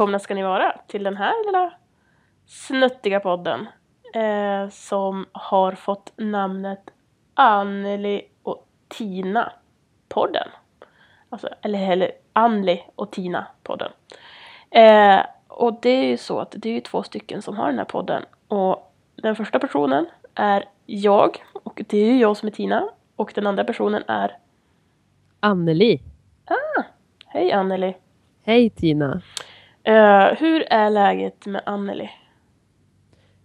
välkomna ska ni vara till den här lilla snuttiga podden eh, som har fått namnet Anneli och Tina-podden. Alltså, eller, eller Anneli och Tina-podden. Eh, och det är ju så att det är ju två stycken som har den här podden. Och den första personen är jag och det är ju jag som är Tina. Och den andra personen är Anneli. Hej Anneli! Hej Tina. Eh, hur är läget med Anneli?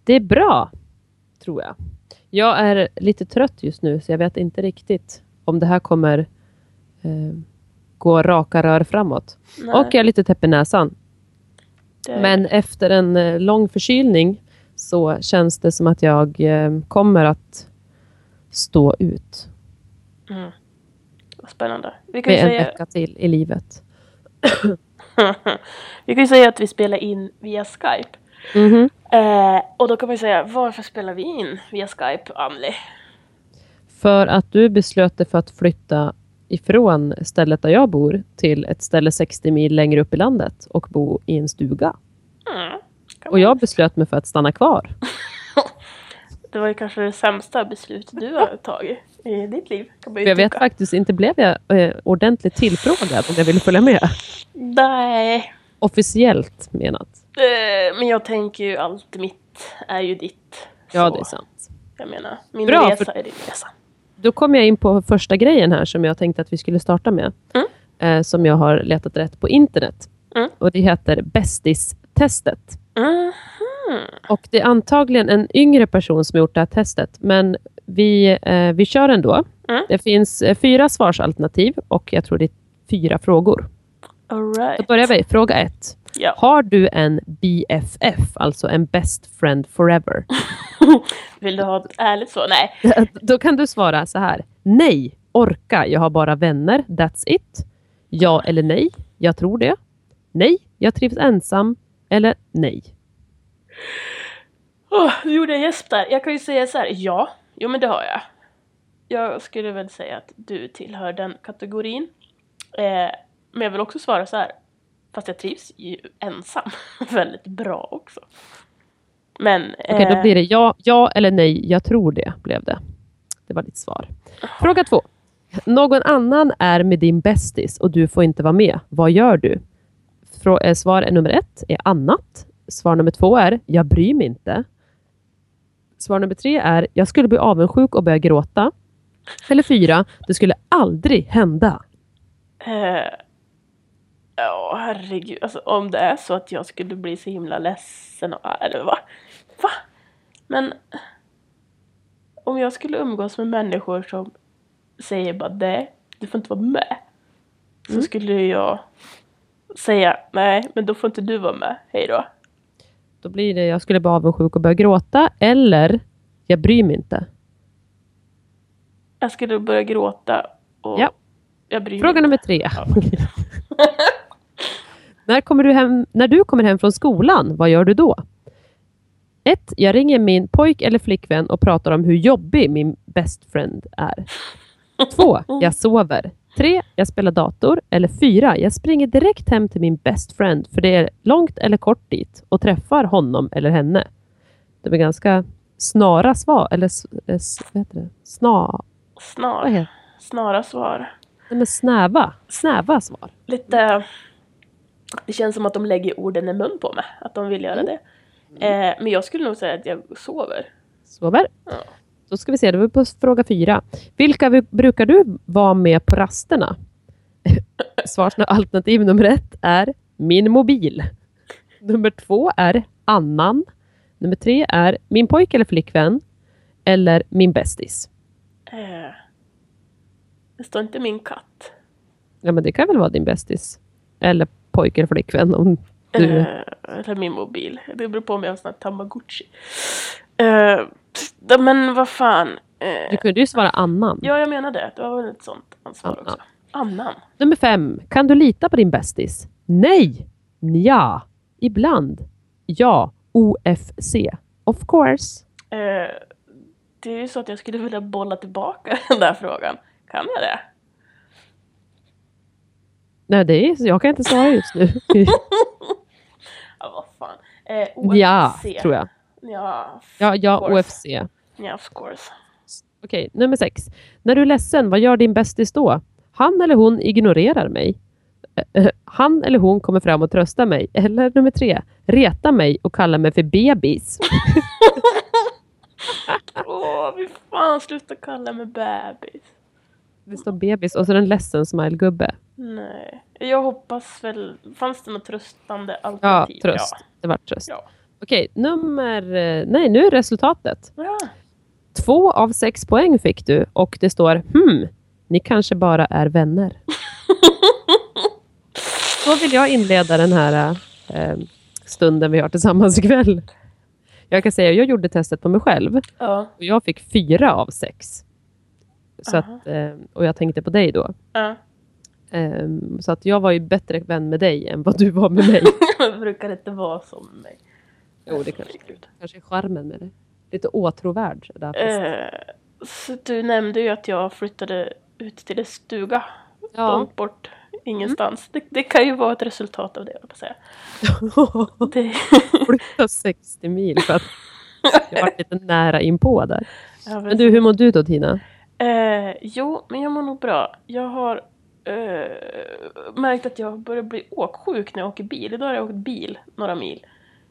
Det är bra, tror jag. Jag är lite trött just nu, så jag vet inte riktigt om det här kommer eh, gå raka rör framåt. Nej, Och jag är lite täpp i näsan. det- Men efter en eh, lång förkylning så känns det som att jag kommer att stå ut Mm. Vad spännande. Vi kan, med en säga, vecka till i livet. vi kan ju säga att vi spelar in via Skype. Mhm. Eh, och då kan man ju säga, varför spelar vi in via Skype, Anneli? För att du beslöt dig för att flytta ifrån stället där jag bor till ett ställe 60 mil längre upp i landet och bo i en stuga. Mm. Och jag beslöt mig för att stanna kvar. Det var ju kanske det sämsta beslut du har tagit i ditt liv. Jag vet tycka. faktiskt inte, blev jag eh, ordentligt tillfrågad om jag ville följa med? Nej, Officiellt menat. eh, men jag tänker ju allt mitt är ju ditt. Ja, det är sant. Jag menar, min Bra, resa för- är din resa. Då kom jag in på första grejen här som jag tänkte att vi skulle starta med. Mm. Eh, som jag har letat rätt på internet. Mm. Och det heter Bästis-testet. Mhm. Och det är antagligen en yngre person som gjort det här testet. Men vi, eh, vi kör ändå. Mm. Det finns eh, fyra svarsalternativ och jag tror det är fyra frågor. All Då right. börjar vi. Fråga ett. Ja. Har du en BFF, alltså en best friend forever? Vill du ha ett ärligt svar? Nej. Då kan du svara så här. Nej, orka, jag har bara vänner, that's it. Ja eller nej, jag tror det. Nej, jag trivs ensam. Eller nej. Oh, nu gjorde jag gäsp där. Jag kan ju säga så här, ja, jo men det har jag. Jag skulle väl säga att du tillhör den kategorin. Eh, men jag vill också svara så här, fast jag trivs ju ensam väldigt bra också. Men... Okej, då blir det ja, ja eller nej, jag tror det, blev det. Det var ditt svar. Fråga två. Någon annan är med din bästis och du får inte vara med. Vad gör du? Frå- eh, svar nummer ett är annat. Svar nummer två är jag bryr mig inte. Svar nummer tre är jag skulle bli avundsjuk och börja gråta. Eller fyra, det skulle aldrig hända. Eh, Ja, herregud. Alltså om det är så att jag skulle bli så himla ledsen och arg, va? Va? Men om jag skulle umgås med människor som säger bara det, du får inte vara med. Så Mm. skulle jag säga nej, men då får inte du vara med. Hej då. Då blir det jag skulle bli avundsjuk och börja gråta. Eller jag bryr mig inte. Jag skulle börja gråta och Ja. jag bryr mig Fråga inte. nummer tre. när, kommer du hem, när du kommer hem från skolan, vad gör du då? 1. Jag ringer min pojk eller flickvän och pratar om hur jobbig min best friend är. 2. Jag sover. 3. Jag spelar dator. Eller 4. Jag springer direkt hem till min best friend för det är långt eller kort dit och träffar honom eller henne. Det är ganska snara svar. Eller vad heter det? Sna, Snar, heter snara svar. det? Men snäva. Snäva svar. lite... Det känns som att de lägger orden i mun på mig, att de vill göra det. Eh, men jag skulle nog säga att jag sover. Sover. Ja. Då ska vi se, är vi på fråga fyra. Vilka vi, brukar du vara med på rasterna? Svarsalternativ nummer ett är min mobil. Nummer två är annan. Nummer tre är min pojk eller flickvän. Eller min bästis. Eh, det står inte min katt. Ja, men det kan väl vara din bästis. Eller pojk eller flickvän om du... Eh, eller min mobil. Det beror på om jag har sån här tamagotchi. D- men vad fan. Eh, Du kunde ju svara annan. ja, jag menar det. Det var väl ett sånt ansvar Annan. också. Annan. Nummer fem. Kan du lita på din bästis? Nej. Ja. Ibland. Ja. OFC. Of course. Eh, det är ju så att jag skulle vilja bolla tillbaka den där frågan. Kan jag det? Nej, det är, jag kan inte svara just nu. Ja, vad fan. Eh, OFC. ja, tror jag. Ja, Ja, ja. OFC. ja, of course. Okej, nummer sex. När du är ledsen, vad gör din bästis då? Han eller hon ignorerar mig. Eh, eh, Han eller hon kommer fram och tröstar mig. Eller nummer tre, reta mig och kallar mig för bebis. Åh, fy fan, sluta kalla mig bebis. Det står bebis och så en ledsen smilegubbe. Nej, jag hoppas väl... Fanns det något tröstande Ja, alternativ? tröst. Det var tröst. Ja. Okej, nummer... eh, Nej, nu är resultatet. Ja. Två av sex poäng fick du och det står hmm, ni kanske bara är vänner. Så vill jag inleda den här eh, stunden vi har tillsammans ikväll. Jag kan säga, jag gjorde testet på mig själv Ja. och jag fick fyra av sex. Så att, eh, och jag tänkte på dig då. ja. Eh, så att jag var ju bättre vän med dig än vad du var med mig. Det brukar inte vara som med mig. Jo, det kanske, kanske är charmen med det. Lite åtråvärd. Eh, du nämnde ju att jag flyttade ut till en stuga ja. långt bort ingenstans. Det, det kan ju vara ett resultat av det, jag säga. Det, Flytta 60 mil för att jag var lite nära inpå där. ja, Men du, hur mår du då Tina? Eh, jo, men jag mår nog bra. Jag har eh, märkt att jag börjar bli åksjuk när jag åker bil. Idag har jag åkt bil några mil.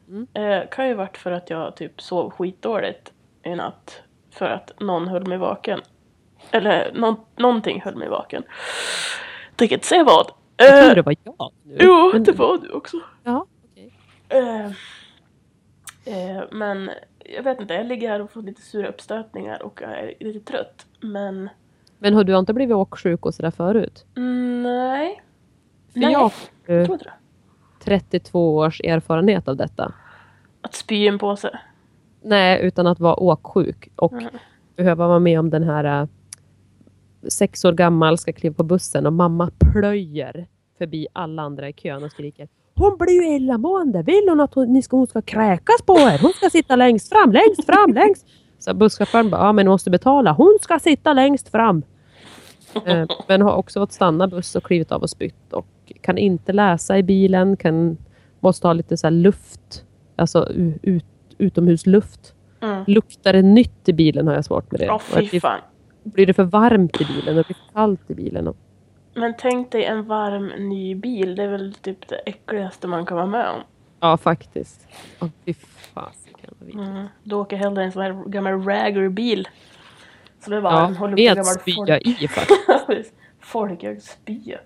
Mm. Eh, kan ju varit för att jag typ sov skitdåligt i natt. För att någon höll mig vaken. Eller någon, någonting höll mig vaken. Tänker inte säga vad. Jag Eh, tror det var jag nu. jo, Men- det var du också. Ja, okej. Eh, eh, men jag vet inte, jag ligger här och får lite sura uppstötningar och är lite trött. Men Men har du inte blivit åksjuk och sådär förut? mm, nej, För Nej. jag jag tror inte det. 32 års erfarenhet av detta. Att spy i en påse. Nej, utan att vara åksjuk och Mm. behöva vara med om den här äh, sex år gammal ska kliva på bussen och mamma plöjer förbi alla andra i kön och skriker Hon blir ju illamående! Vill hon att hon, ni ska, hon ska kräkas på er? Hon ska sitta längst fram, längst fram, längst! Så busschauffören bara, ja men du måste betala. Hon ska sitta längst fram! Eh, men har också fått stanna buss och klivit av och spytt och kan inte läsa i bilen, kan, måste ha lite så här luft, alltså ut, utomhusluft. Mm. Luktar det nytt i bilen har jag svårt med det. Och fy det fan. blir det för varmt i bilen och det blir för kallt i bilen. Och, Men tänk dig en varm ny bil. Det är väl typ det äckligaste man kan vara med om. ja, faktiskt. Åh, fy fasiken. Mm. Då åker hellre en sån här gammal raggerbil. Som är varm. Ja, med spya folk. i faktiskt. Folkögd spya.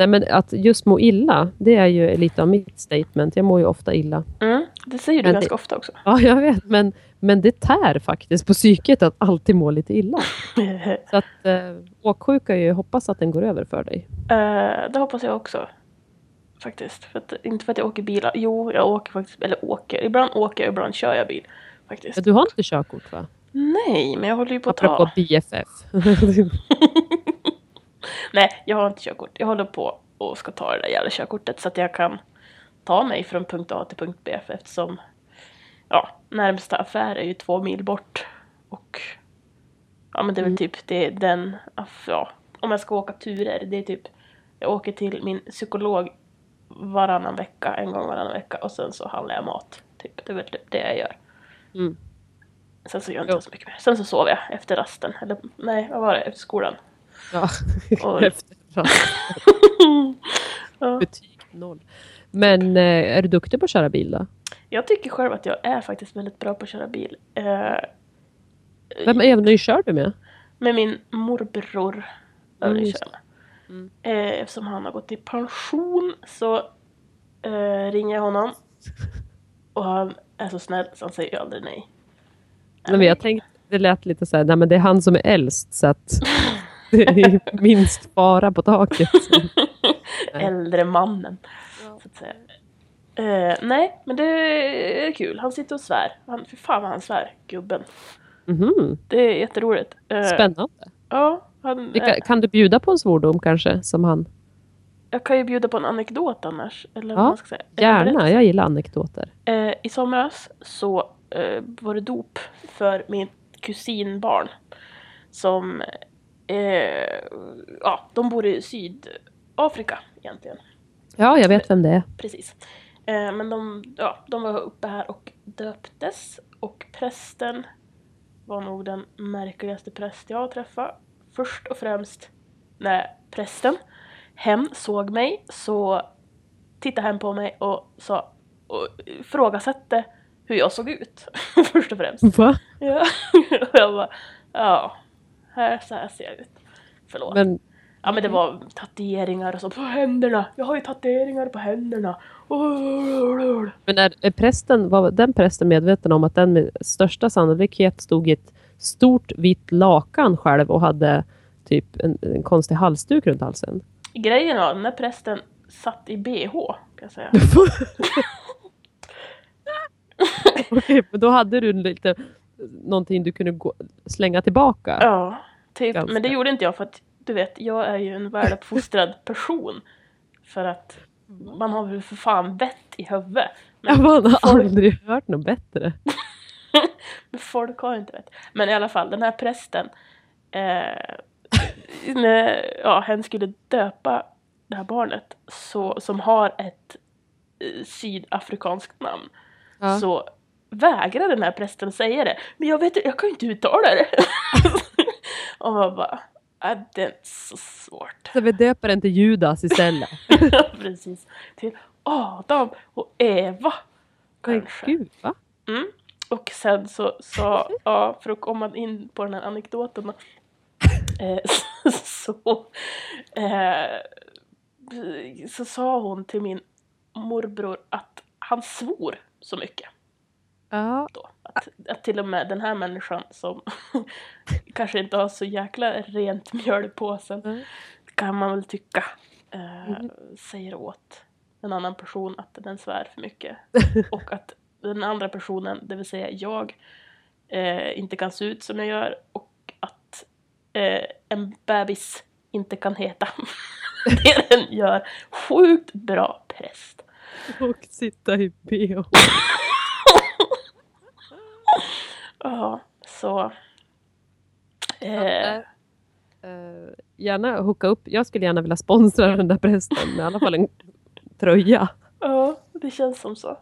Nej, men att just må illa, det är ju lite av mitt statement. Jag mår ju ofta illa. Mm. Det säger du Men ganska det- ofta också. Ja, jag vet. Men, men det tär faktiskt på psyket att alltid må lite illa. Så att eh, åksjuka, ju, hoppas att den går över för dig. Eh, det hoppas jag också. Faktiskt. För att, inte för att jag åker bil. Jo, jag åker faktiskt. Eller åker. Ibland åker jag, ibland kör jag bil. Faktiskt. Men du har inte körkort va? Nej, men jag håller ju på att Apropå ta. BFF. Nej, jag har inte körkort. Jag håller på och ska ta det där jävla körkortet så att jag kan ta mig från punkt A till punkt B eftersom ja, närmsta affär är ju två mil bort. Och ja, men det är väl Mm. typ det är den, ja, om jag ska åka turer, det är typ jag åker till min psykolog varannan vecka, en gång varannan vecka och sen så handlar jag mat. Typ. Det är väl typ det jag gör. Mm. Sen så gör jag inte Jo. så mycket mer. Sen så sover jag efter rasten. Eller nej, vad var det? Efter skolan. Ja, Ja. betyg noll. Men eh, är du duktig på att köra bil då? Jag tycker själv att jag är faktiskt väldigt bra på att köra bil. Eh, Vem även kör du med? med min morbror Mm, övningskör. Mm. Eh, eftersom han har gått i pension så eh, ringer jag honom. Och han är så snäll så han säger aldrig nej. Nej, men jag tänkte, det lät lite så här, nej men det är han som är äldst så att det är minst fara på taket. Äldre mannen. Så att säga. Eh, nej, men det är kul. Han sitter och svär. Han, för fan vad han svär, gubben. Mhm, Det är jätteroligt. Eh, Spännande. Ja, han, Vilka, eh, kan du bjuda på en svordom kanske? Som han? jag kan ju bjuda på en anekdot annars. Eller Ja, vad man ska säga. Gärna, jag gillar anekdoter. I somras så var det dop för min kusinbarn. Som, eh, ja, de bor i Sydafrika Afrika egentligen. Ja, jag vet vem det är. Precis. Eh, men de, ja, de var uppe här och döptes och prästen var nog den märkligaste präst jag har träffat. Först och främst när prästen hem såg mig så tittade han på mig och sa och ifrågasatte hur jag såg ut. Först och främst. Va? Ja. Och jag bara, ja, här, så här ser jag ut. Förlåt. Men, Ja men det var tatueringar och så på händerna. Jag har ju tatueringar på händerna. men är, är prästen, var den prästen medveten om att den med största sannolikhet stod i ett stort vitt lakan själv och hade typ en, en konstig halsduk runt halsen? Grejen var, den där prästen satt i bh kan jag säga. Okej, men då hade du lite någonting du kunde gå, slänga tillbaka. Ja, typ. Ganska. Men det gjorde inte jag för att du vet, jag är ju en väluppfostrad person. För att man har väl för fan vett i huvudet. Men, har folk- aldrig hört något bättre. men folk har inte vett. Men i alla fall, den här prästen. Eh, när ja, hen skulle döpa det här barnet så, som har ett eh, sydafrikanskt namn. Ja. så vägrar den här prästen säga det. Men jag vet jag kan ju inte uttala det. och man bara, äh, det är inte så svårt. Så vi döper den till Judas istället. Precis. Till Adam och Eva. Men Kanske. gud, va? Mm. Och sen så sa, ja, för att komma in på den här anekdoten då, eh, så, eh, så sa hon till min morbror att han svor så mycket. Ja, då. Att, att till och med den här människan som kanske inte har så jäkla rent mjöl i påsen Mm. kan man väl tycka eh, Mm. säger åt en annan person att den svär för mycket. och att den andra personen, det vill säga jag, eh, inte kan se ut som jag gör och att eh, en bebis inte kan heta det den gör. Sjukt bra präst. och sitta i bh. Ja, så... Eh, eh, gärna hooka upp. Jag skulle gärna vilja sponsra den där prästen med i alla fall en tröja. ja, det känns som så.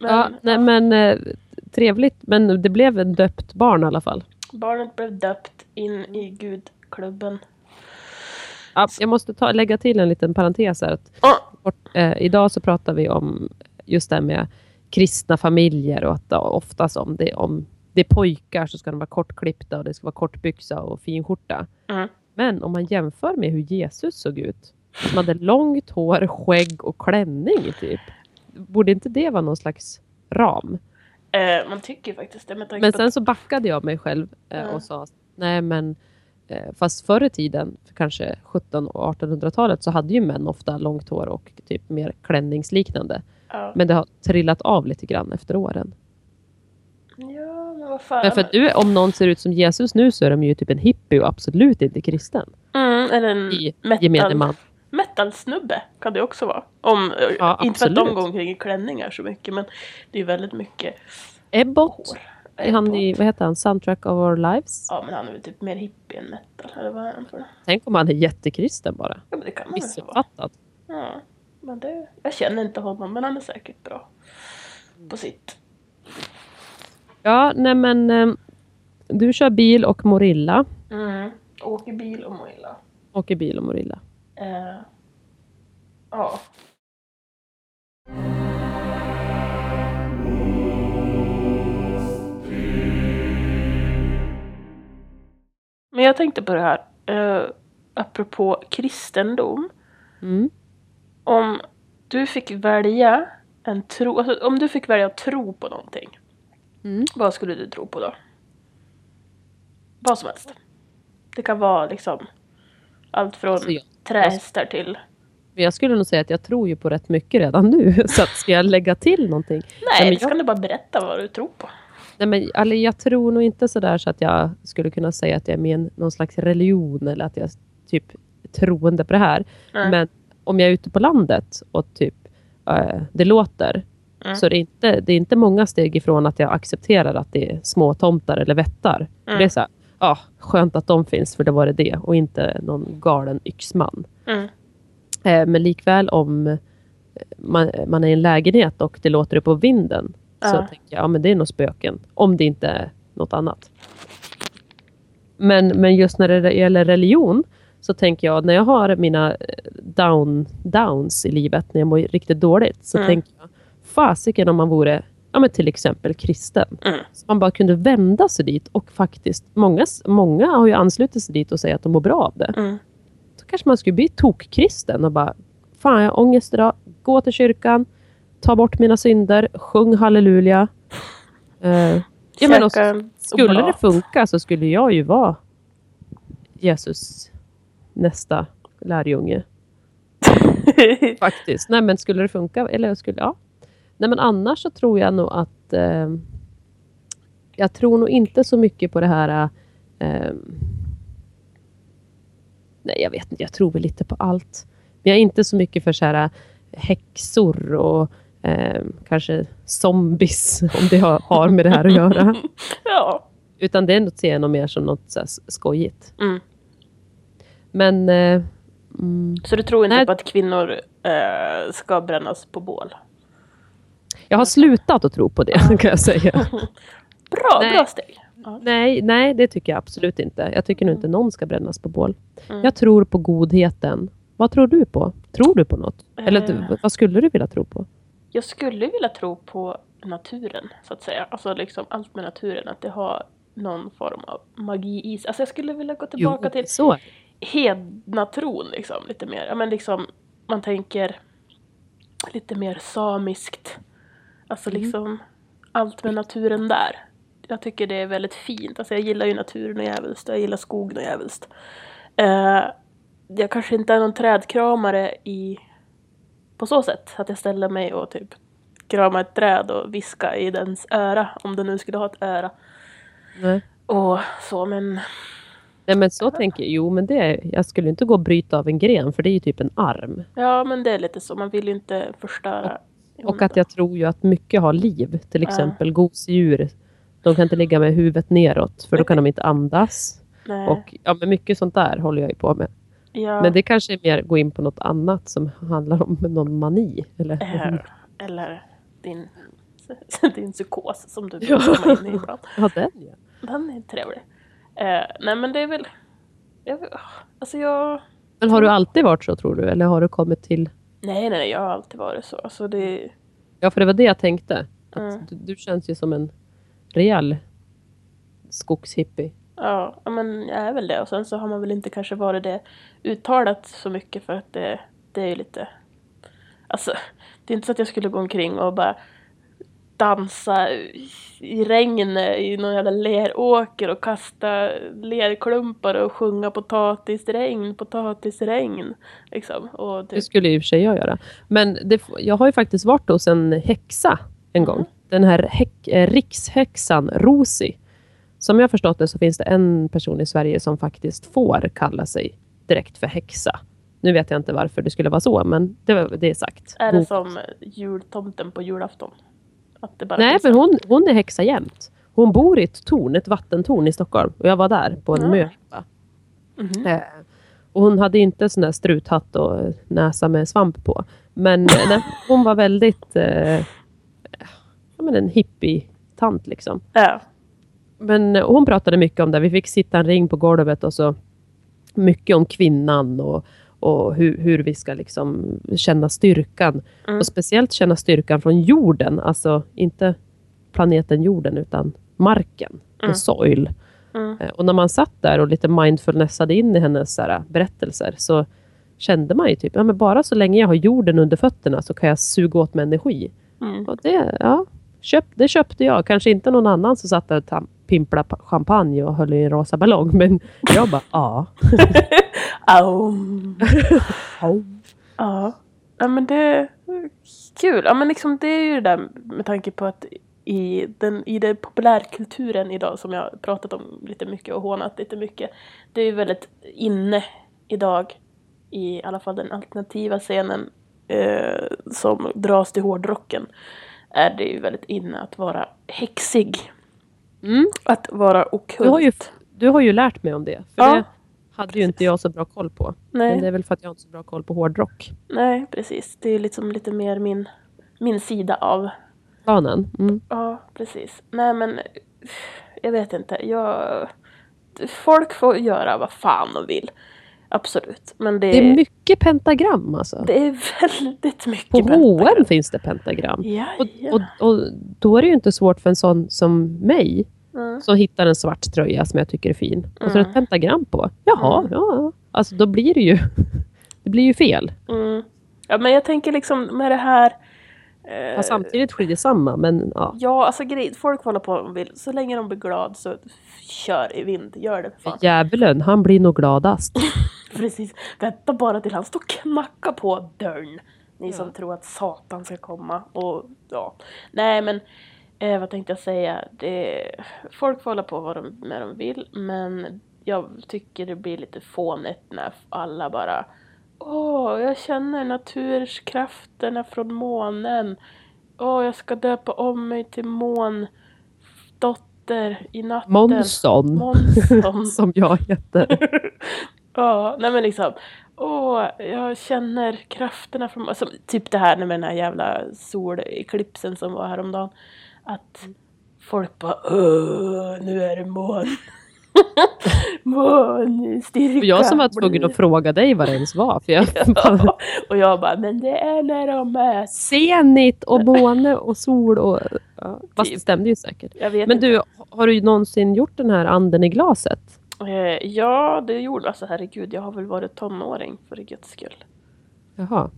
Men ja, nej, men eh, trevligt. Men det blev en döpt barn i alla fall. barnet blev döpt in i gudklubben. Ja, jag måste ta, lägga till en liten parentes här. Att, Ah, eh, idag så pratar vi om just det här med kristna familjer och att oftast om det, om det är pojkar så ska de vara kortklippta och det ska vara kortbyxa och fin skjorta. Mm. Men om man jämför med hur Jesus såg ut, som hade långt hår, skägg och klänning typ. Borde inte det vara någon slags ram? eh, man tycker faktiskt det Men på sen så backade jag mig själv eh, Ja. och sa nej men fast förr i tiden, för kanske 1700 och 1800-talet så hade ju män ofta långt hår och typ mer klänningsliknande. ja. Men det har trillat av lite grann efter åren. ja, men vad fan. Men för att du, om någon ser ut som Jesus nu så är de ju typ en hippie och absolut inte kristen. mm, eller en I metal, man. metal-snubbe kan det också vara. Om, eh, Ja, inte för att de absolut. går omkring i klänningar så mycket men det är väldigt mycket Ebbot, hår. Han i, vad heter han, Soundtrack of our lives? Ja men han är väl typ mer hippie än metal, eller vad är han för? Tänk om han är jättekristen bara. Ja men det kan man. Missuppfattad. Ja, men det, jag känner inte honom men han är säkert bra. På sitt. Ja, nej men eh, du kör bil och Morilla. Mm. Åker bil och mår illa. Åker bil och Morilla. Eh, ja. Men jag tänkte på det här, eh, apropå kristendom. Mm. Om du fick välja en tro, alltså om du fick välja att tro på någonting. Mm. Vad skulle du tro på då? Vad som helst. Det kan vara liksom allt från Alltså, jag- trähästar till... Men jag skulle nog säga att jag tror ju på rätt mycket redan nu. Så att ska jag lägga till någonting? Nej, men det jag- ska du bara berätta vad du tror på. Nej, men, eller jag tror nog inte sådär så att jag skulle kunna säga att jag är med i någon slags religion eller att jag typ troende på det här. Nej. Men om jag är ute på landet och typ eh, det låter Mm. Så det är, inte, det är inte många steg ifrån att jag accepterar att det är små tomtar eller vättar. För Mm. Det är så här, ja, skönt att de finns för det var det det och inte någon galen yxman. Mm. Eh, men likväl om man, man är i en lägenhet och det låter på vinden så Ja. tänker jag, ja men det är nog spöken. Om det inte är något annat. Men, men just när det gäller religion så tänker jag, när jag har mina eh, down, downs i livet, när jag mår riktigt dåligt, så Mm. tänker jag, fasiken om man vore ja, men till exempel kristen. Mm. Så man bara kunde vända sig dit och faktiskt, många, många har ju anslutit sig dit och säger att de mår bra av det. Mm. Så kanske man skulle bli tokkristen och bara, fan jag har ångest idag, gå till kyrkan, ta bort mina synder, sjung halleluja. Uh, jag menar, Käka en skulle det funka så skulle jag ju vara Jesus nästa lärjunge. Faktiskt. Nej men skulle det funka, eller skulle, ja. Nej men annars så tror jag nog att eh, jag tror nog inte så mycket på det här eh, Nej jag vet inte, jag tror väl lite på allt. Men jag är inte så mycket för så här häxor och eh, kanske zombies om det har, har med det här att göra. ja. Utan det är något, ser jag nog mer som något så här skojigt. Mm. Men eh, mm, Så du tror inte Nej. på att kvinnor eh, ska brännas på bål? jag har slutat att tro på det kan jag säga. Bra, Nej. bra steg. Ja. Nej, nej, det tycker jag absolut inte. Jag tycker nog inte någon ska brännas på bål. Mm. Jag tror på godheten. Vad tror du på? Tror du på något? Eller Eh. vad skulle du vilja tro på? Jag skulle vilja tro på naturen, så att säga. Alltså liksom allt med naturen, att det har någon form av magi i sig. Alltså jag skulle vilja gå tillbaka till så. hednatron liksom, lite mer. Ja men liksom, man tänker lite mer samiskt. Alltså Mm. liksom allt med naturen där. Jag tycker det är väldigt fint. Alltså jag gillar ju naturen och jävligt. Jag gillar skogen och jävligt. Uh, jag kanske inte är någon trädkramare i på så sätt att jag ställer mig och typ krama ett träd och viska i dens öra om det nu skulle ha ett öra. Nej. Och så men Nej men så tänker jag. Jo men det är, jag skulle inte gå och bryta av en gren för det är ju typ en arm. ja men det är lite så. Man vill ju inte förstöra. Och att jag tror ju att mycket har liv. Till Ja. exempel gosedjur. De kan inte ligga med huvudet neråt för då kan de inte andas. Nej. Och ja, men mycket sånt där håller jag ju på med. Ja. Men det kanske är mer gå in på något annat som handlar om någon mani. Eller? Eh, Eller din, din psykos som du Ja. brukar komma in i ibland. Ja, den ja. Den är trevlig. Eh, nej men det är väl... Jag, alltså jag... Men har du alltid varit så tror du? Eller har du kommit till... Nej nej nej, jag har alltid varit så. Alltså det... Ja, för det var det jag tänkte. Att Mm. du, du känns ju som en rejäl skogshippie. Ja, men jag är väl det. Och sen så har man väl inte kanske varit det uttalat så mycket för att det, det är ju lite... Alltså, det är inte så att jag skulle gå omkring och bara dansa i regnet i någon jävla leråker och kasta lerklumpar och sjunga potatisregn, potatisregn. Liksom. Och Det typ, skulle i och för sig jag göra. Men det, jag har ju faktiskt varit hos en häxa en Mhm. gång. Den här häck, eh, rikshäxan Rosi. Som jag förstått det så finns det en person i Sverige som faktiskt får kalla sig direkt för häxa. Nu vet jag inte varför det skulle vara så, men det, var- det är sagt. är det som jultomten på julafton? Nej, en- hon, hon är häxa jämt. Hon bor i ett torn, ett vattentorn i Stockholm. Och jag var där på en Ah. möhippa. Mhm. Eh, och hon hade inte sån där struthatt och näsa med svamp på. Men eh, nej, hon var väldigt eh, ja, men en hippie-tant liksom. Ja. Men hon pratade mycket om det. Vi fick sitta en ring på golvet och så mycket om kvinnan och, och hur, hur vi ska liksom känna styrkan. Mm. Och speciellt känna styrkan från jorden. Alltså inte planeten jorden utan marken. Mm. The soil. Mm. Eh, Och när man satt där och lite mindfulnessade in i hennes så här, berättelser så kände man ju typ, ja men bara så länge jag har jorden under fötterna så kan jag suga åt mig energi. Mm. Och det, ja, köp, det köpte jag. Kanske inte någon annan som satt där och pa- champagne och höll i en rosa ballong. Men jag bara, ja. Ja. ja, men det är kul. Ja, men liksom det är ju det där med tanke på att i den, i den populärkulturen idag som jag har pratat om lite mycket och hånat lite mycket. Det är ju väldigt inne idag i alla fall den alternativa scenen eh, som dras till hårdrocken. är det ju väldigt inne att vara häxig. Mm. Att vara okult. Du, har ju, du har ju lärt mig om det. För Ja, det hade ju inte jag så bra koll på. Nej. Men det är väl för att jag inte har så bra koll på hårdrock. Nej, precis. Det är liksom lite mer min, min sida av... Banan. Mm. Ja, precis. Nej, men jag vet inte. Jag... Folk får göra vad fan de vill. Absolut. Men det, Det är mycket pentagram alltså. det är väldigt mycket På pentagram. H&M finns det pentagram. Ja, Och, ja. och, och då är det ju inte svårt för en sån som mig Mm. som hittar en svart tröja som jag tycker är fin. Och så är det Mm. ett pentagram på. Jaha, Mm. ja, ja. Alltså då blir det ju, det blir ju fel. Mm. Ja, men jag tänker liksom med det här... eh, samtidigt det samma, men ja. Ja, alltså grej, folk hålla på vad de vill. Så länge de blir glad så kör i vind. Gör det fan. Djävulen, han blir nog gladast. Precis. Vänta bara till han står och knackar på dörren. Ni Ja. som tror att Satan ska komma. Och ja. Nej men, eh, vad tänkte jag säga? Det, folk får hålla på vad de, med de vill. Men jag tycker det blir lite fånigt när alla bara Åh, jag känner naturkrafterna från månen. Åh, jag ska döpa om mig till måndotter i natten. Månsson, Månson. som jag heter. Ja, nej men liksom. Åh, jag känner krafterna från... Alltså, typ det här med den här jävla soleklipsen som var häromdagen. Att folk bara Åh, nu är det mån. Månstyrka. Och jag som var tvungen att fråga dig vad det ens var. För jag Ja, och jag bara, men det är när de möts. Zenit och måne och sol och... Ja, fast det Typ. stämde ju säkert. Men inte. du, har du någonsin gjort den här anden i glaset? Eh, ja, det gjorde alltså herregud, jag har väl varit tonåring för guds skull. Jaha.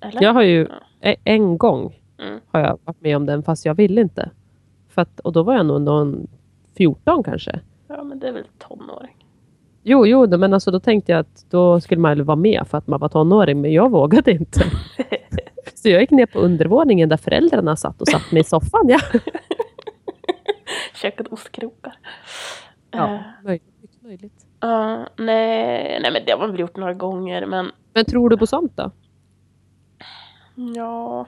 Eller? Jag har ju Ja. e- en gång Mm. har jag varit med om den fast jag ville inte. För att, och då var jag nog någon 14 kanske. Ja, men det är väl tonåring. Jo, jo, då- men alltså då tänkte jag att då skulle man vara med för att man var tonåring, men jag vågade inte. Så jag gick ner på undervåningen där föräldrarna satt och satt mig i soffan. Ja, Käkat ostkrokar. ja Eh, möjligt, möjligt. Ja, nej, nej men det har man väl gjort några gånger men Men tror du på sånt då? ja,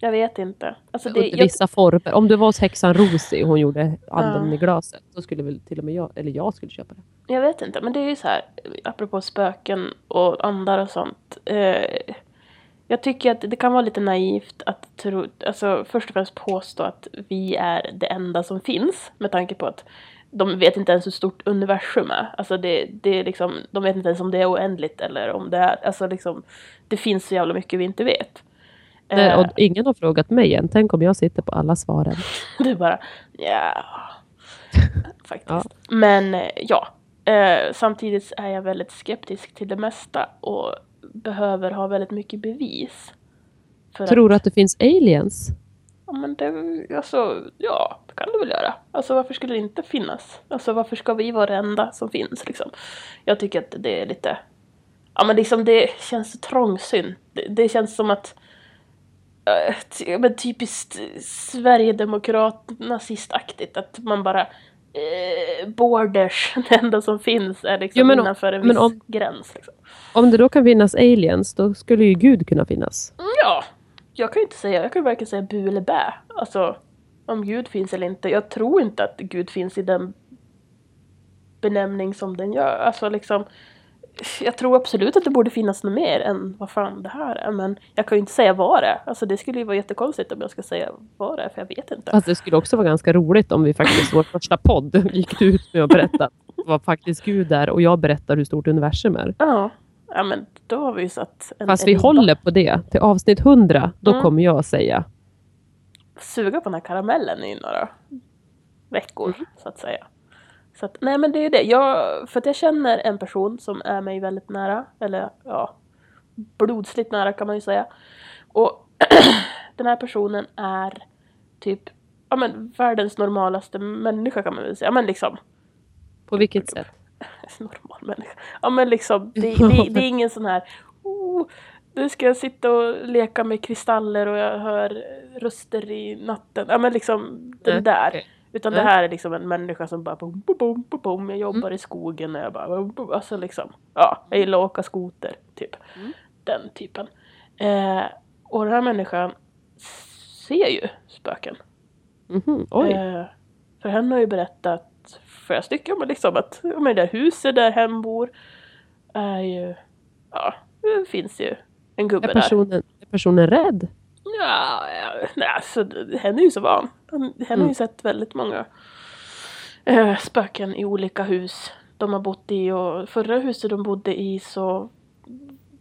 jag vet inte. Alltså det, Under jag, vissa former. Om du var hos häxan Rosie och hon gjorde anden Ja. i glaset, då skulle väl till och med jag, eller jag skulle köpa det. jag vet inte, men det är ju så här, apropå spöken och andar och sånt. Eh, jag tycker att det kan vara lite naivt att tro, alltså först och främst påstå att vi är det enda som finns med tanke på att de vet inte ens hur stort universum är. Alltså det, det är liksom, de vet inte ens om det är oändligt eller om det är, alltså liksom, det finns så jävla mycket vi inte vet. Det, Eh, och ingen har frågat mig än. Tänk om jag sitter på alla svaren. Du bara, ja. Faktiskt. Men eh, ja, eh, samtidigt är jag väldigt skeptisk till det mesta och behöver ha väldigt mycket bevis. Tror att, du att det finns aliens? ja, men det, alltså, ja, det kan det väl göra. Alltså varför skulle det inte finnas? Alltså varför ska vi vara det enda som finns liksom? Jag tycker att det är lite, ja men liksom det känns så trångsynt. Det, det känns som att ja, men typiskt sverigedemokrat nazistaktigt att man bara eh, borders, det enda som finns är liksom Jo, men innanför en viss om- gräns. Liksom. Om det då kan finnas aliens, då skulle ju Gud kunna finnas. Ja, jag kan ju inte säga, jag kan ju varken säga bu eller bä. Alltså, om Gud finns eller inte. Jag tror inte att Gud finns i den benämning som den gör. Alltså liksom, jag tror absolut att det borde finnas något mer än vad fan det här är. Men jag kan ju inte säga vad det är. Alltså det skulle ju vara jättekonstigt om jag ska säga vad det är, för jag vet inte. Fast det skulle också vara ganska roligt om vi faktiskt, vår första podd, gick ut med att berätta vad faktiskt Gud är och jag berättar hur stort universum är. Ja, ja men då har vi ju satt en Fast en vi ribba. håller på det. Till avsnitt 100, då Mm. kommer jag säga. suga på den här karamellen i några veckor, Mm. så att säga. Så att, nej men det är det. Jag, för att jag känner en person som är mig väldigt nära, eller ja, blodsligt nära kan man ju säga. Och den här personen är typ, ja men världens normalaste människa kan man väl säga. Ja men liksom, På vilket sätt? normal människa. Ja men liksom, det, det, det är ingen sån här, oh, nu ska jag sitta och leka med kristaller och jag hör röster i natten. Ja men liksom den där. Utan Nej. det här är liksom en människa som bara bom, bom, bom, bom. Jag jobbar Mm. i skogen och jag bara bom, bom. Alltså liksom, ja, jag gillar att åka skoter, typ. Mm. Den typen. Eh, och den här människan ser ju spöken. Mhm, Oj. Eh, för hen har ju berättat flera stycken men liksom att men det där huset där hen bor är ju, ja, det finns ju en gubbe Är där. personen, är personen rädd? Ja, ja, nej, alltså hen är ju så van. Han- har Mm. ju sett väldigt många eh, spöken i olika hus de har bott i och förra huset de bodde i så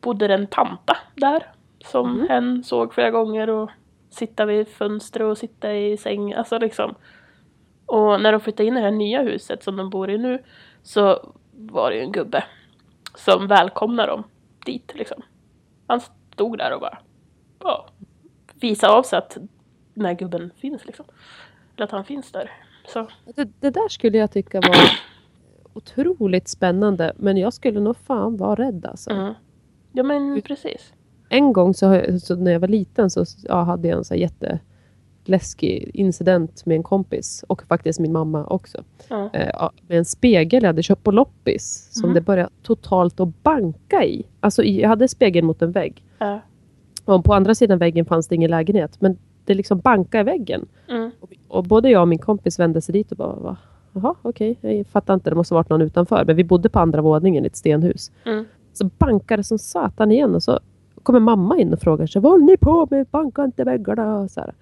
bodde det en tanta där som Mm. hen såg flera gånger och sitta vid fönstret och sitta i säng, alltså liksom. Och när de flyttade in i det här nya huset som de bor i nu så var det ju en gubbe som välkomnade dem dit liksom. Han stod där och bara ja, visa av sig att den här gubben finns liksom. Eller att han finns där. Så, Det, det där skulle jag tycka var otroligt spännande. Men jag skulle nog fan vara rädd alltså. mm. Ja men precis. En gång så, så när jag var liten så ja, hade jag en så här jätteläskig incident med en kompis. Och faktiskt min mamma också. Ja. Eh, med en spegel jag hade köpt på loppis. Som Mhm. det började totalt att banka i. Alltså jag hade spegeln mot en vägg. Och på andra sidan väggen fanns det ingen lägenhet. Men det liksom bankade i väggen. Mm. Och, och både jag och min kompis vände sig dit och bara Va? Jaha, okej. Jag fattar inte. Det måste varit någon utanför. Men vi bodde på andra våningen i ett stenhus. Mm. Så bankade som satan igen. Och så kommer mamma in och frågar sig, vad håller ni på med? Banka inte väggarna. Så här.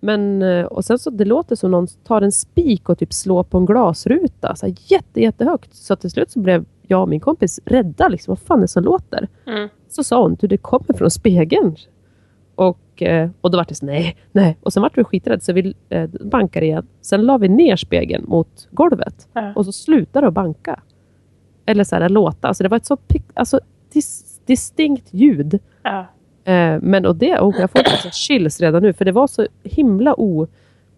Men, eh, och sen så det låter som någon tar en spik och typ slår på en glasruta. Så här, jätte, jättehögt. Så till slut så blev jag och min kompis rädda. Liksom, vad fan är det som låter? Mm. Så sa hon, du det kommer från spegeln. Och, eh, och då var det så nej, nej. Och sen var vi skiträdda så vi eh, bankade igen. Sen la vi ner spegeln mot golvet. Ja. Och så slutade det att banka. Eller så här låta. Alltså det var ett så alltså, dis, distinkt ljud. Ja. Eh, men och det, och jag får liksom chills redan nu. För det var så himla o...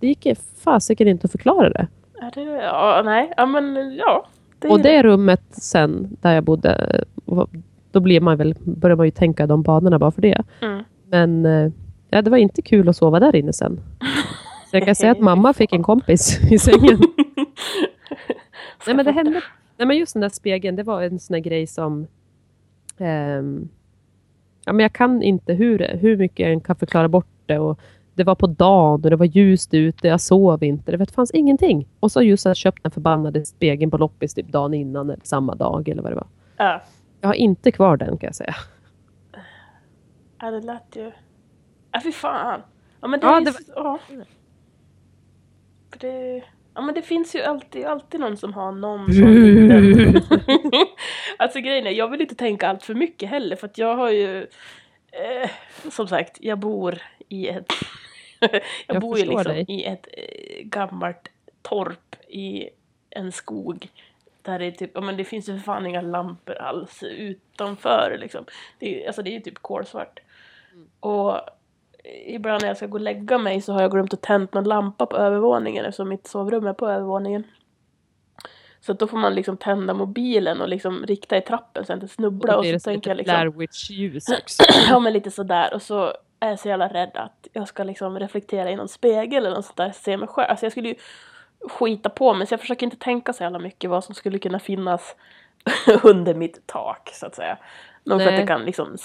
Det gick fasiken inte att förklara det. Är det, ja, nej, ja men ja. Det Och det rummet sen där jag bodde, eh, då blir man väl, börjar man ju tänka de banorna bara för det. Mm. Men eh, ja, det var inte kul att sova där inne sen. Så jag kan säga att mamma fick en kompis i sängen. Nej men det hände. Nej men just den där spegeln, det var en sån där grej som ehm, Ja men jag kan inte hur, hur mycket jag än kan förklara bort det. Och det var på dagen och det var ljust ute, jag sov inte. Det fanns ingenting. Och så just att jag köpt den förbannade spegeln på loppis typ dagen innan eller samma dag eller vad det var. Ja. Jag har inte kvar den kan jag säga. Ja, det lät ju... Ja, fy fan. Ja, men det Ja, ju... det s- Ja. Det... Ja, men det finns ju alltid, alltid någon som har någon sån alltså grejen är, jag vill inte tänka allt för mycket heller för att jag har ju... Eh, som sagt, jag bor i ett... jag, Jag bor ju liksom dig. i ett eh, gammalt torp i en skog. Där det är typ, ja men det finns ju för fan inga lampor alls utanför liksom. Det är, alltså det är ju typ kolsvart. Och ibland när jag ska gå och lägga mig så har jag glömt att tänt någon lampa på övervåningen eftersom mitt sovrum är på övervåningen. Så då får man liksom tända mobilen och liksom rikta i trappen så jag inte snubblar och det så tänker jag liksom Blair Witch-ljus också. ja men lite sådär och så är jag så jävla rädd att jag ska liksom reflektera i någon spegel eller något sånt där, se mig själv. Alltså jag skulle ju skita på mig så jag försöker inte tänka så jävla mycket vad som skulle kunna finnas under mitt tak så att säga. Nog för att det kan liksom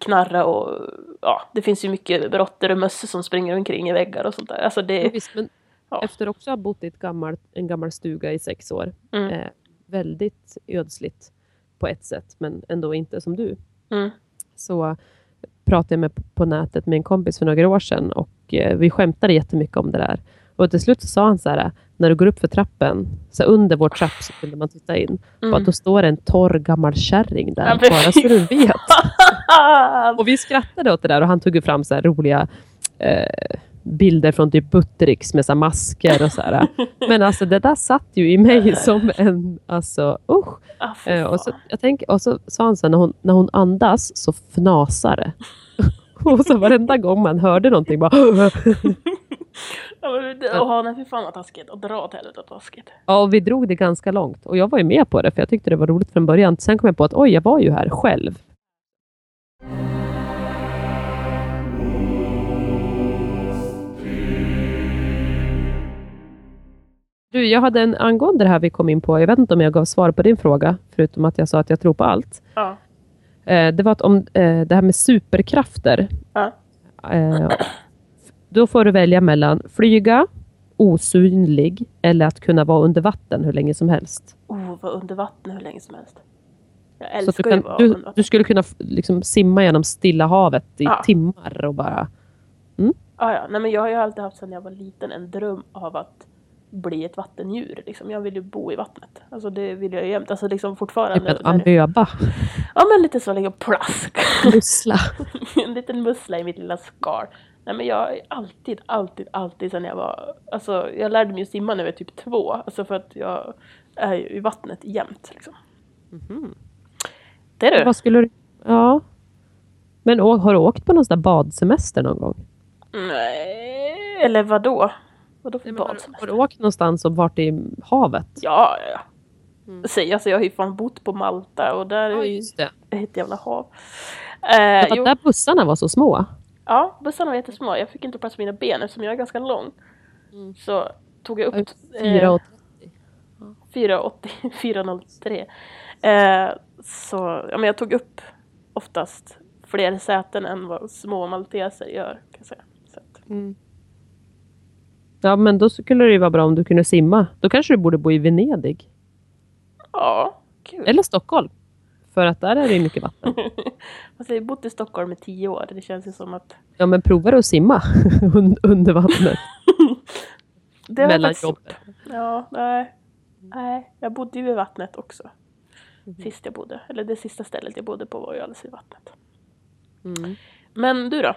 knarra och ja, det finns ju mycket råttor och möss som springer omkring i väggar och sånt där. Alltså det, visst, men Ja. efter också ha bott i ett gammalt, en gammal stuga i sex år. mm, Eh, väldigt ödsligt på ett sätt, men ändå inte som du. mm, Så pratade jag med på nätet med en kompis för några år sedan och eh, vi skämtade jättemycket om det där. Och till slut så sa han så här, när du går upp för trappen, så under vår trapp så kunde man titta in, mm. då står en torr gammal kärring där, Ja, bara så du vet. Och vi skrattade åt det där och han tog fram så roliga eh, bilder från typ Buttericks med så masker och så här. Men alltså det där satt ju i mig som en, alltså usch. Fy Eh, och, så, jag tänker, och så sa han så här, när hon, när hon andas så fnasar det. och så varenda gång man hörde någonting bara Ja, men nej fy fan vad taskigt. Och dra åt helvete vad taskigt. Ja, och vi drog det ganska långt. Och jag var ju med på det, för jag tyckte det var roligt från början. Sen kom jag på att oj, jag var ju här själv. Du, jag hade en angående det här vi kom in på. Jag vet inte om jag gav svar på din fråga, förutom att jag sa att jag tror på allt. Ja. Eh, det var att om eh, det här med superkrafter. Ja. Då får du välja mellan flyga, osynlig eller att kunna vara under vatten hur länge som helst. Oh, vara under vatten hur länge som helst. Jag Så älskar du, ju kan, vara under du, vatten. du skulle kunna liksom simma genom Stilla havet i Ja. timmar och bara... Ah, ja. Nej, men jag har ju alltid haft sedan jag var liten en dröm av att bli ett vattendjur. Liksom. Jag vill ju bo i vattnet. Alltså det vill jag ju jämt. Alltså liksom fortfarande. Typ en amöba. Ja men lite så, och plask. Mussla. en liten mussla i mitt lilla skal. Nej men jag har alltid, alltid, alltid sedan jag var, alltså jag lärde mig ju simma när jag var typ två. Alltså för att jag är ju i vattnet jämt liksom. Det är du. Vad skulle du... Ja. Men å, har du åkt på någon sån där badsemester någon gång? Nej, eller vadå? Vadå för Har, har badsemester? du åkt någonstans och varit i havet? Ja, ja, ja. Säg, alltså jag har ju fan bott på Malta och där är ju det. ett jävla hav. Eh, att jo, där bussarna var så små. Ja, bussarna var jättesmå. Jag fick inte plats med mina ben eftersom jag är ganska lång. Så tog jag upp... eh, Fyra och... 480, 403. Eh, så ja, men jag tog upp oftast fler säten än vad små malteser gör. Kan jag säga. Så att, Ja, men då skulle det ju vara bra om du kunde simma. Då kanske du borde bo i Venedig. ja, kul. Eller Stockholm. För att där är det mycket vatten. Alltså, jag har bott i Stockholm i tio år. Det känns ju som att... Ja, men prova att simma un- under vattnet. Det var mellan faktiskt- jobbet. Ja, nej. Nej, jag bodde ju vid vattnet också. Sist jag bodde. Eller det sista stället jag bodde på var ju alldeles vid vattnet. Mm. Men du då?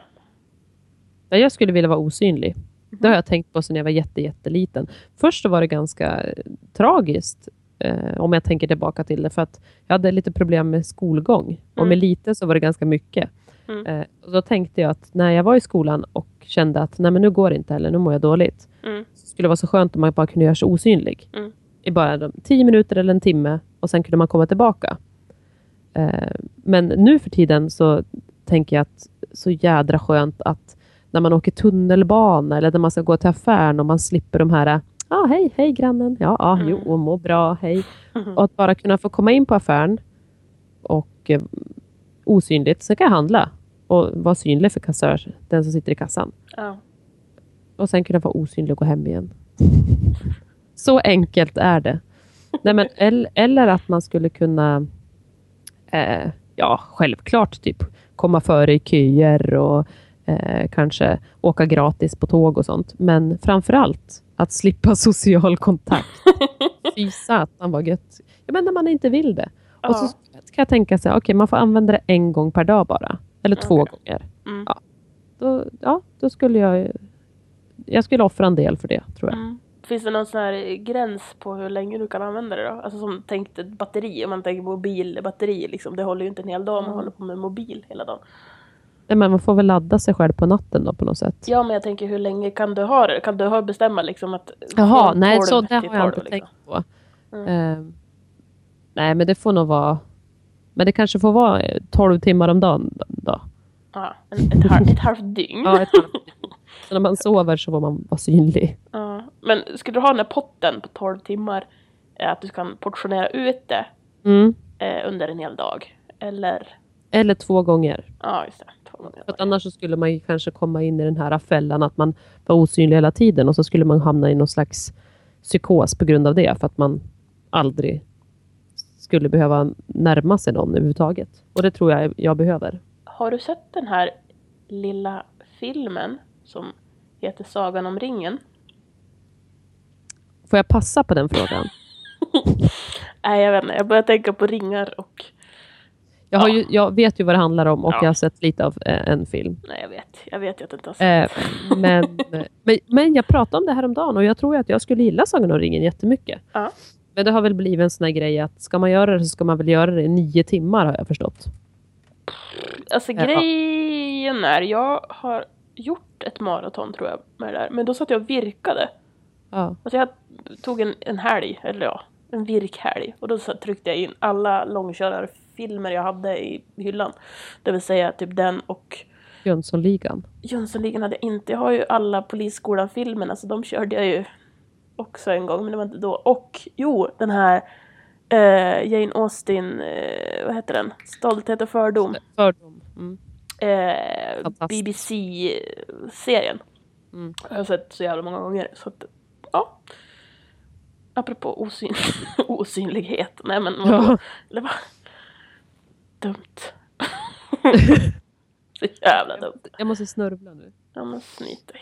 Ja, jag skulle vilja vara osynlig. Det har jag tänkt på sedan jag var jätte, jätteliten. Först var det ganska eh, tragiskt, eh, om jag tänker tillbaka till det, för att jag hade lite problem med skolgång. Och med Mm. lite så var det ganska mycket. Mm. Eh, och då tänkte jag att när jag var i skolan och kände att nej, men nu går det inte heller, nu mår jag dåligt. Mm. Så skulle det vara så skönt om man bara kunde göra sig osynlig. Mm. I bara tio minuter eller en timme och sen kunde man komma tillbaka. Eh, men nu för tiden så tänker jag att så jädra skönt att när man åker tunnelbana eller när man ska gå till affären och man slipper de här ah, hej, hej grannen. Ja, ah, Mm. jo, må bra, hej. Och att bara kunna få komma in på affären och eh, osynligt, sen kan jag handla och vara synlig för kassör, den som sitter i kassan. Ja. Och sen kunna vara osynlig och gå hem igen. Så enkelt är det. Nej, men, el- eller att man skulle kunna, eh, ja självklart, typ komma före i köer och eh, kanske åka gratis på tåg och sånt. Men framför allt att slippa social kontakt. Fy satan vad gött. Ja, men när man inte vill det. Och så Ja. kan jag tänka sig, okej man får använda det en gång per dag bara. Eller två Okej. gånger. Mm. Ja. Då, ja, då skulle jag jag skulle offra en del för det, tror jag. Mm. Finns det någon sån här gräns på hur länge du kan använda det då? Alltså som tänkt ett batteri, om man tänker mobilbatteri liksom. Det håller ju inte en hel dag om man Mm. håller på med mobil hela dagen. Men man får väl ladda sig själv på natten då på något sätt. Ja men jag tänker hur länge kan du ha det? Kan du ha bestämma liksom att Jaha, nej 12 så det har jag 12, inte liksom? tänkt på. Mm. Eh, nej, men det får nog vara... Men det kanske får vara eh, 12 timmar om dagen då. Ja, ett, halv, ett halvt dygn. Ja, ett halvt. så när man sover så får man vara synlig. Ja. Men skulle du ha den här potten på 12 timmar, eh, att du kan portionera ut det Mm. eh, under en hel dag? Eller? Eller två gånger. Ja, just det. För att annars så skulle man kanske komma in i den här fällan att man var osynlig hela tiden och så skulle man hamna i någon slags psykos på grund av det. För att man aldrig skulle behöva närma sig någon överhuvudtaget. Och det tror jag jag behöver. Har du sett den här lilla filmen som heter Sagan om ringen? Får jag passa på den frågan? Nej, jag vet inte. Jag börjar tänka på ringar och... Jag, har Ja. ju, jag vet ju vad det handlar om och Ja. jag har sett lite av eh, en film. Nej, jag vet. Jag vet ju att du inte har sett. Eh, men, men, men jag pratade om det här om dagen och jag tror att jag skulle gilla Sagan om ringen jättemycket. Ja. Men det har väl blivit en sån här grej att ska man göra det så ska man väl göra det i nio timmar har jag förstått. Alltså Ja. grejen är, jag har gjort ett maraton tror jag med det där. Men då satt jag och virkade. Ja. Alltså jag tog en, en helg, eller ja, en virkhelg. Och då så tryckte jag in alla långkörarfilmer jag hade i hyllan. Det vill säga typ den och Jönssonligan. Jönssonligan hade jag inte. Jag har ju alla Polisskolan-filmerna så de körde jag ju också en gång men det var inte då. Och jo, den här eh, Jane Austen, eh, vad heter den? Stolthet och fördom. Fördom. Mm. Eh. BBC-serien. Mm. Jag har sett så jävla många gånger. Så att, ja. Apropå osyn osynlighet. Nej men vadå? Ja. Dumt. så jävla dumt. Jag måste snörvla nu. Ja men snyt dig.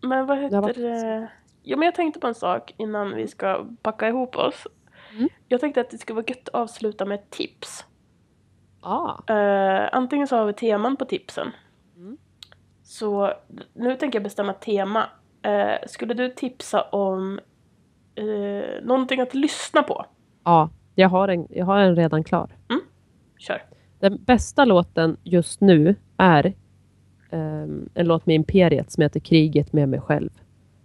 Men vad heter det? Jo men jag tänkte på en sak innan vi ska packa ihop oss. Mm. Jag tänkte att det skulle vara gött att avsluta med ett tips. Ah. Eh, antingen så har vi teman på tipsen. Mm. Så nu tänker jag bestämma tema. Eh, skulle du tipsa om eh, någonting att lyssna på? Ja, jag har, en, jag har en redan klar. Kör. Den bästa låten just nu är ehm, en låt med Imperiet som heter Kriget med mig själv.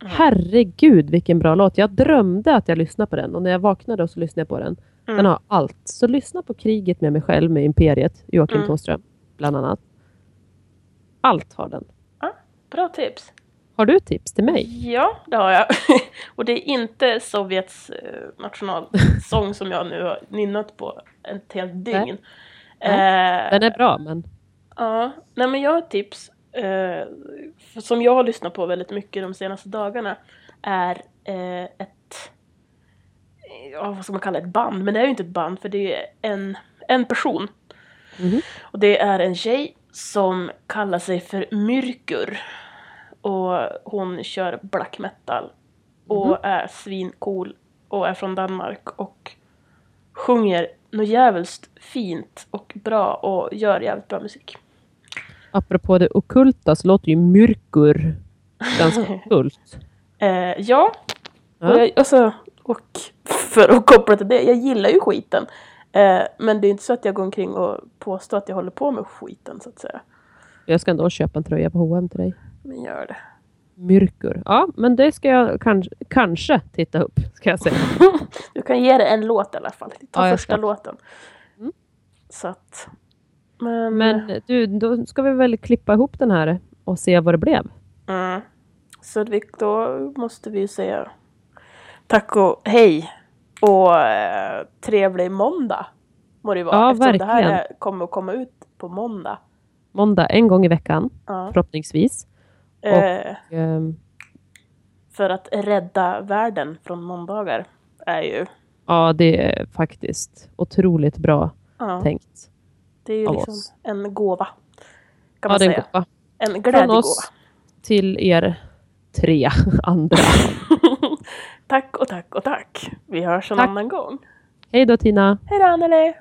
Mm. Herregud vilken bra låt. Jag drömde att jag lyssnade på den och när jag vaknade så lyssnade jag på den. Mm. Den har allt. Så lyssna på Kriget med mig själv med Imperiet, Joakim Mm. Thåström bland annat. Allt har den. Bra tips. Har du tips till mig? Ja, det har jag. Och det är inte Sovjets eh, nationalsång som jag nu har nynnat på ett helt dygn. Eh, Den är bra men Ja, nej men jag har ett tips eh, som jag har lyssnat på väldigt mycket de senaste dagarna är eh, ett, ja vad ska man kalla det, ett band, men det är ju inte ett band för det är en, en person. Mhm. Och det är en tjej som kallar sig för Myrkur och hon kör black metal och är svincool och är från Danmark och sjunger något jävligt fint och bra och gör jävligt bra musik. apropå det ockulta så låter ju myrkur ganska ockult. Eh, ja, Ja. Och, jag, alltså, och för att koppla till det, jag gillar ju skiten. Eh, men det är inte så att jag går omkring och påstår att jag håller på med skiten så att säga. Jag ska ändå köpa en tröja på H&M till dig. Men gör det. Myrkur. Ja, men det ska jag kanske, kanske titta upp, ska jag säga. Du kan ge det en låt i alla fall. Ta Ja, första låten. Mm. Så att... Men... Men du, då ska vi väl klippa ihop den här och se vad det blev. Mm. Så då måste vi ju säga tack och hej. Och eh, trevlig måndag. Må det vara. Ja, eftersom det här verkligen. är, kommer att komma ut på måndag. Måndag en gång i veckan, Ja. förhoppningsvis. Eh, Ehm, för att rädda världen från måndagar är ju... Ja, det är faktiskt otroligt bra Ja, tänkt. det är ju liksom oss. en gåva. Kan man en säga. En Från glädjegåva. oss till er tre andra. Tack och tack och tack. Vi hörs en Tack. annan gång. Hej då Tina! Hej då Anneli!